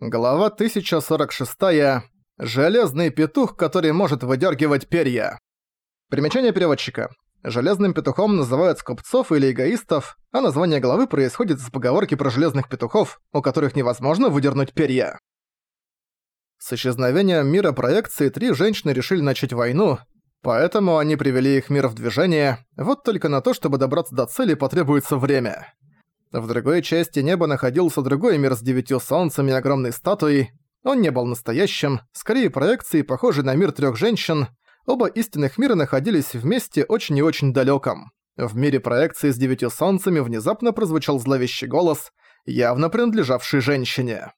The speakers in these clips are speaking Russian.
Глава 1046. Железный петух, который может выдергивать перья. Примечание переводчика. Железным петухом называют скупцов или эгоистов, а название главы происходит из поговорки про железных петухов, у которых невозможно выдернуть перья. С исчезновением мира проекции три женщины решили начать войну, поэтому они привели их мир в движение, вот только на то, чтобы добраться до цели, потребуется время. В другой части неба находился другой мир с девятью солнцами и огромной статуей. Он не был настоящим, скорее проекцией, похожей на мир трех женщин. Оба истинных мира находились вместе очень и очень далеком. В мире проекции с девятью солнцами внезапно прозвучал зловещий голос, явно принадлежавший женщине.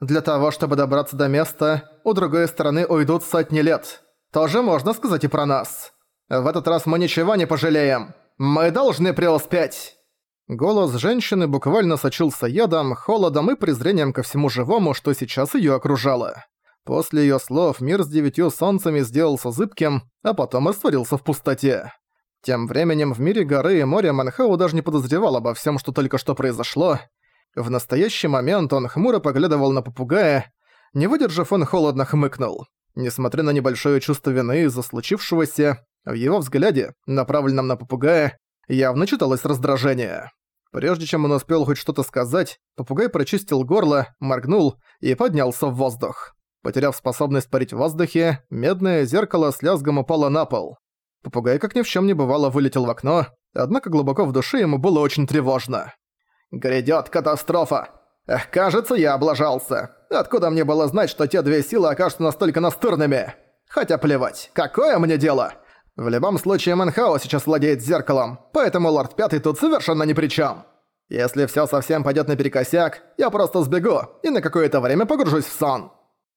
«Для того, чтобы добраться до места, у другой стороны уйдут сотни лет. Тоже можно сказать и про нас. В этот раз мы ничего не пожалеем. Мы должны преуспеть!» Голос женщины буквально сочился ядом, холодом и презрением ко всему живому, что сейчас её окружало. После её слов мир с девятью солнцами сделался зыбким, а потом растворился в пустоте. Тем временем в мире горы и моря Манхау даже не подозревал обо всем, что только что произошло. В настоящий момент он хмуро поглядывал на попугая. Не выдержав, он холодно хмыкнул. Несмотря на небольшое чувство вины из-за случившегося, в его взгляде, направленном на попугая, явно читалось раздражение. Прежде чем он успел хоть что-то сказать, попугай прочистил горло, моргнул и поднялся в воздух. Потеряв способность парить в воздухе, медное зеркало с лязгом упало на пол. Попугай, как ни в чем не бывало, вылетел в окно, однако глубоко в душе ему было очень тревожно. «Грядёт катастрофа! Эх, кажется, я облажался. Откуда мне было знать, что те две силы окажутся настолько настырными? Хотя плевать, какое мне дело? В любом случае, Манхао сейчас владеет зеркалом, поэтому Лорд Пятый тут совершенно ни при чем. Если все совсем пойдет наперекосяк, я просто сбегу и на какое-то время погружусь в сон».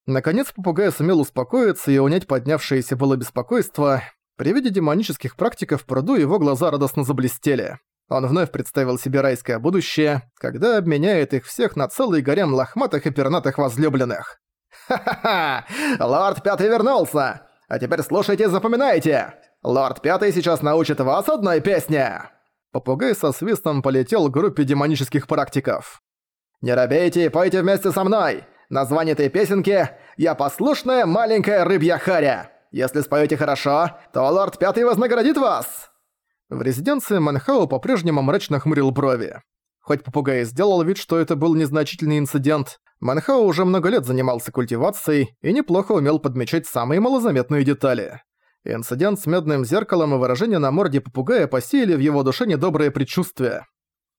Наконец попугай сумел успокоиться и унять поднявшееся было беспокойство. При виде демонических практиков в пруду его глаза радостно заблестели. Он вновь представил себе райское будущее, когда обменяет их всех на целый гарем лохматых и пернатых возлюбленных. «Ха-ха-ха! Лорд Пятый вернулся! А теперь слушайте и запоминайте! Лорд Пятый сейчас научит вас одной песне!» Попугай со свистом полетел к группе демонических практиков. «Не робейте и пойте вместе со мной! Название этой песенки «Я послушная маленькая рыбья харя». Если споете хорошо, то лорд Пятый вознаградит вас!» В резиденции Манхау по-прежнему мрачно хмурил брови. Хоть попугай сделал вид, что это был незначительный инцидент, Манхау уже много лет занимался культивацией и неплохо умел подмечать самые малозаметные детали. Инцидент с медным зеркалом и выражение на морде попугая посеяли в его душе недоброе предчувствие.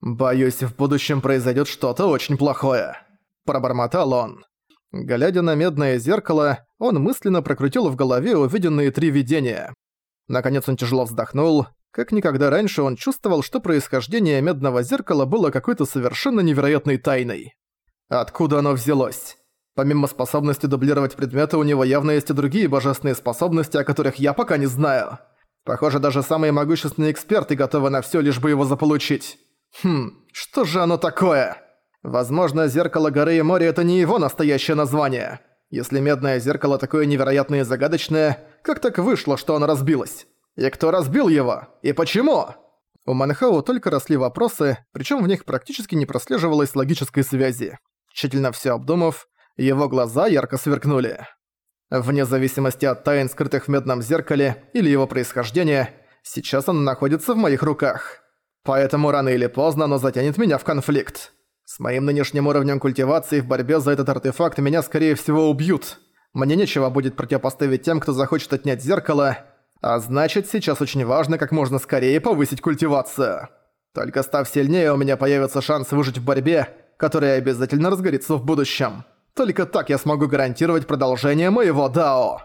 «Боюсь, в будущем произойдет что-то очень плохое», – пробормотал он. Глядя на медное зеркало, он мысленно прокрутил в голове увиденные три видения. Наконец он тяжело вздохнул. Как никогда раньше он чувствовал, что происхождение медного зеркала было какой-то совершенно невероятной тайной. Откуда оно взялось? Помимо способности дублировать предметы, у него явно есть и другие божественные способности, о которых я пока не знаю. Похоже, даже самые могущественные эксперты готовы на всё, лишь бы его заполучить. Хм, что же оно такое? Возможно, зеркало горы и моря – это не его настоящее название. Если медное зеркало такое невероятное и загадочное, как так вышло, что оно разбилось? И кто разбил его? И почему? У Манхау только росли вопросы, причем в них практически не прослеживалось логической связи. Тщательно все обдумав, его глаза ярко сверкнули. Вне зависимости от тайн, скрытых в медном зеркале, или его происхождения, сейчас он находится в моих руках. Поэтому рано или поздно оно затянет меня в конфликт. С моим нынешним уровнем культивации в борьбе за этот артефакт меня скорее всего убьют. Мне нечего будет противопоставить тем, кто захочет отнять зеркало, а значит, сейчас очень важно как можно скорее повысить культивацию. Только став сильнее, у меня появится шанс выжить в борьбе, которая обязательно разгорится в будущем. Только так я смогу гарантировать продолжение моего Дао».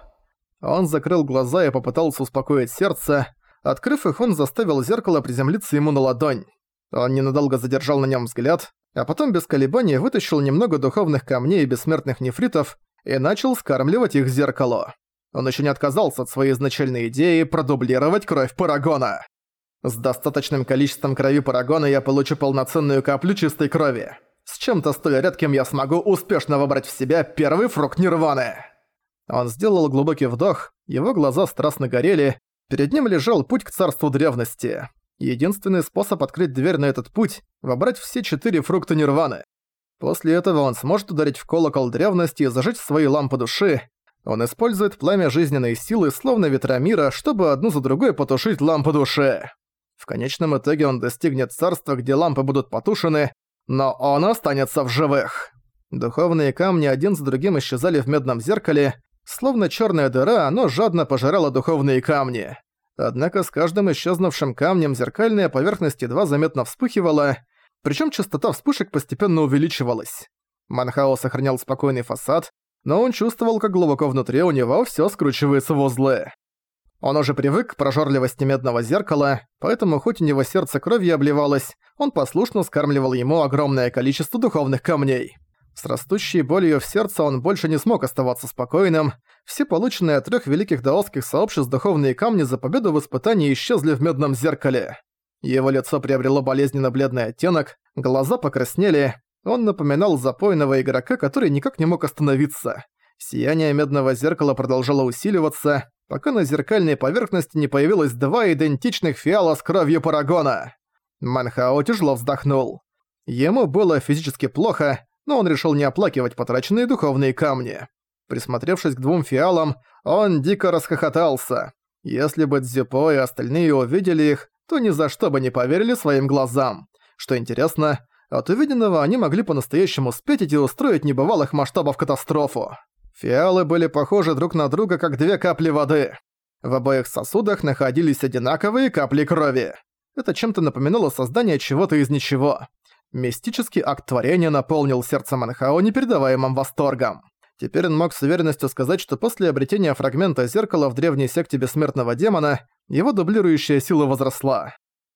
Он закрыл глаза и попытался успокоить сердце. Открыв их, он заставил зеркало приземлиться ему на ладонь. Он ненадолго задержал на нем взгляд, а потом без колебаний вытащил немного духовных камней и бессмертных нефритов и начал скармливать их зеркалу. Он еще не отказался от своей изначальной идеи продублировать кровь Парагона. С достаточным количеством крови Парагона я получу полноценную каплю чистой крови. С чем-то столь редким я смогу успешно вобрать в себя первый фрукт Нирваны. Он сделал глубокий вдох, его глаза страстно горели, перед ним лежал путь к царству древности. Единственный способ открыть дверь на этот путь – вобрать все четыре фрукта Нирваны. После этого он сможет ударить в колокол древности и зажечь свои лампы души. Он использует пламя жизненной силы, словно ветра мира, чтобы одну за другой потушить лампы души. В конечном итоге он достигнет царства, где лампы будут потушены, но он останется в живых. Духовные камни один за другим исчезали в медном зеркале, словно черная дыра, оно жадно пожирало духовные камни. Однако с каждым исчезнувшим камнем зеркальная поверхность едва заметно вспыхивала, причем частота вспышек постепенно увеличивалась. Манхао сохранял спокойный фасад, но он чувствовал, как глубоко внутри у него все скручивается в узлы. Он уже привык к прожорливости медного зеркала, поэтому хоть у него сердце кровью обливалось, он послушно скармливал ему огромное количество духовных камней. С растущей болью в сердце он больше не смог оставаться спокойным. Все полученные от трех великих даосских сообществ духовные камни за победу в испытании исчезли в медном зеркале. Его лицо приобрело болезненно-бледный оттенок, глаза покраснели. Он напоминал запойного игрока, который никак не мог остановиться. Сияние медного зеркала продолжало усиливаться, пока на зеркальной поверхности не появилось два идентичных фиала с кровью Парагона. Манхао тяжело вздохнул. Ему было физически плохо, но он решил не оплакивать потраченные духовные камни. Присмотревшись к двум фиалам, он дико расхохотался. Если бы Дзюпо и остальные увидели их, то ни за что бы не поверили своим глазам. Что интересно, от увиденного они могли по-настоящему спеть и устроить небывалых масштабов катастрофу. Фиалы были похожи друг на друга, как две капли воды. В обоих сосудах находились одинаковые капли крови. Это чем-то напоминало создание чего-то из ничего. Мистический акт творения наполнил сердце Манхао непередаваемым восторгом. Теперь он мог с уверенностью сказать, что после обретения фрагмента зеркала в древней секте бессмертного демона, его дублирующая сила возросла.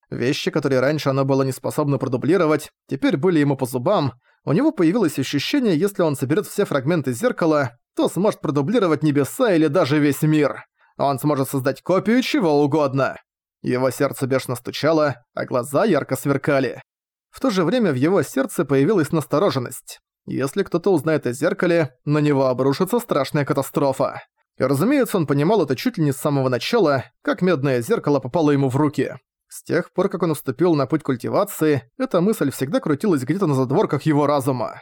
Вещи, которые раньше оно было не способно продублировать, теперь были ему по зубам. У него появилось ощущение, если он соберет все фрагменты зеркала, то сможет продублировать небеса или даже весь мир. Он сможет создать копию чего угодно. Его сердце бешено стучало, а глаза ярко сверкали. В то же время в его сердце появилась настороженность. Если кто-то узнает о зеркале, на него обрушится страшная катастрофа. И разумеется, он понимал это чуть ли не с самого начала, как медное зеркало попало ему в руки. С тех пор, как он уступил на путь культивации, эта мысль всегда крутилась где-то на задворках его разума.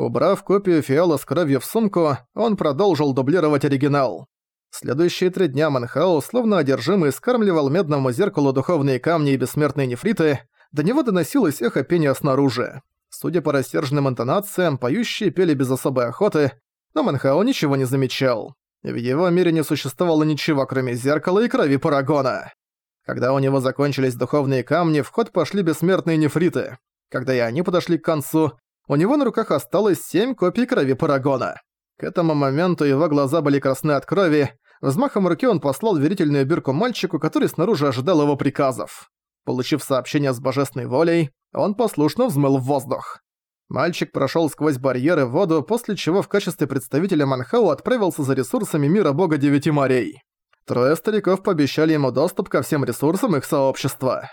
Убрав копию фиала с кровью в сумку, он продолжил дублировать оригинал. Следующие три дня Манхау, словно одержимый, скармливал медному зеркалу духовные камни и бессмертные нефриты, до него доносилось эхо пения снаружи. Судя по рассерженным интонациям, поющие пели без особой охоты, но Манхао ничего не замечал. В его мире не существовало ничего, кроме зеркала и крови Парагона. Когда у него закончились духовные камни, в ход пошли бессмертные нефриты. Когда и они подошли к концу, у него на руках осталось семь копий крови Парагона. К этому моменту его глаза были красны от крови, взмахом руки он послал верительную бирку мальчику, который снаружи ожидал его приказов. Получив сообщение с божественной волей, он послушно взмыл в воздух. Мальчик прошёл сквозь барьеры в воду, после чего в качестве представителя Манхау отправился за ресурсами мира бога Девяти морей. Трое стариков пообещали ему доступ ко всем ресурсам их сообщества.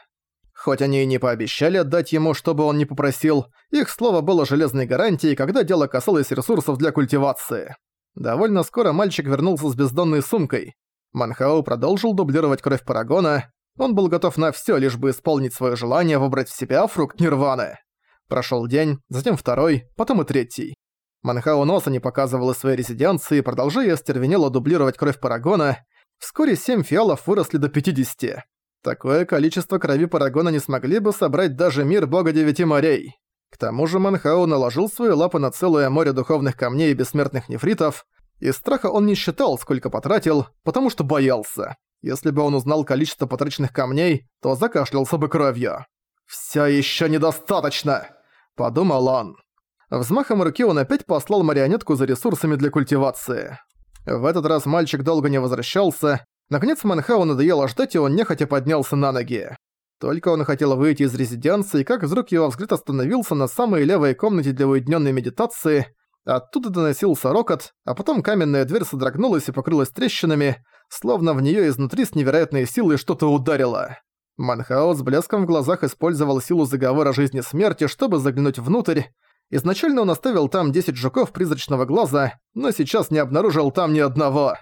Хоть они и не пообещали отдать ему, чтобы он не попросил, их слово было железной гарантией, когда дело касалось ресурсов для культивации. Довольно скоро мальчик вернулся с бездонной сумкой. Манхау продолжил дублировать кровь Парагона, он был готов на всё, лишь бы исполнить своё желание выбрать в себя фрукт Нирваны. Прошёл день, затем второй, потом и третий. Манхао носа не показывал из своей резиденции, продолжая остервенело дублировать кровь Парагона. Вскоре семь фиалов выросли до 50. Такое количество крови Парагона не смогли бы собрать даже мир бога девяти морей. К тому же Манхао наложил свои лапы на целое море духовных камней и бессмертных нефритов. Из страха он не считал, сколько потратил, потому что боялся. Если бы он узнал количество потраченных камней, то закашлялся бы кровью. «Всё ещё недостаточно!» – подумал он. Взмахом руки он опять послал марионетку за ресурсами для культивации. В этот раз мальчик долго не возвращался. Наконец Манхау надоело ждать, и он нехотя поднялся на ноги. Только он хотел выйти из резиденции, как вдруг его взгляд остановился на самой левой комнате для уединенной медитации. Оттуда доносился рокот, а потом каменная дверь содрогнулась и покрылась трещинами, словно в неё изнутри с невероятной силой что-то ударило. Манхао с блеском в глазах использовал силу заговора жизни-смерти, чтобы заглянуть внутрь. Изначально он оставил там 10 жуков призрачного глаза, но сейчас не обнаружил там ни одного.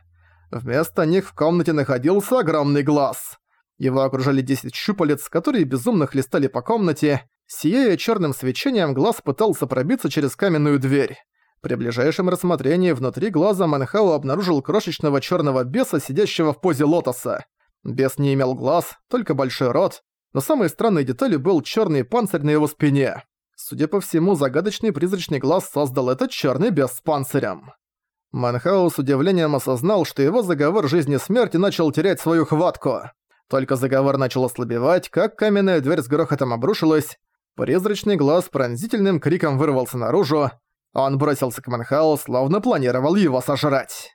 Вместо них в комнате находился огромный глаз. Его окружали 10 щупалец, которые безумно хлестали по комнате. Сияя черным свечением, глаз пытался пробиться через каменную дверь. При ближайшем рассмотрении внутри глаза Манхау обнаружил крошечного черного беса, сидящего в позе лотоса. Бес не имел глаз, только большой рот, но самой странной деталью был черный панцирь на его спине. Судя по всему, загадочный призрачный глаз создал этот черный бес с панцирем. Манхау с удивлением осознал, что его заговор жизни-смерти начал терять свою хватку. Только заговор начал ослабевать, как каменная дверь с грохотом обрушилась, призрачный глаз пронзительным криком вырвался наружу, он бросился к Манхау, словно планировал его сожрать.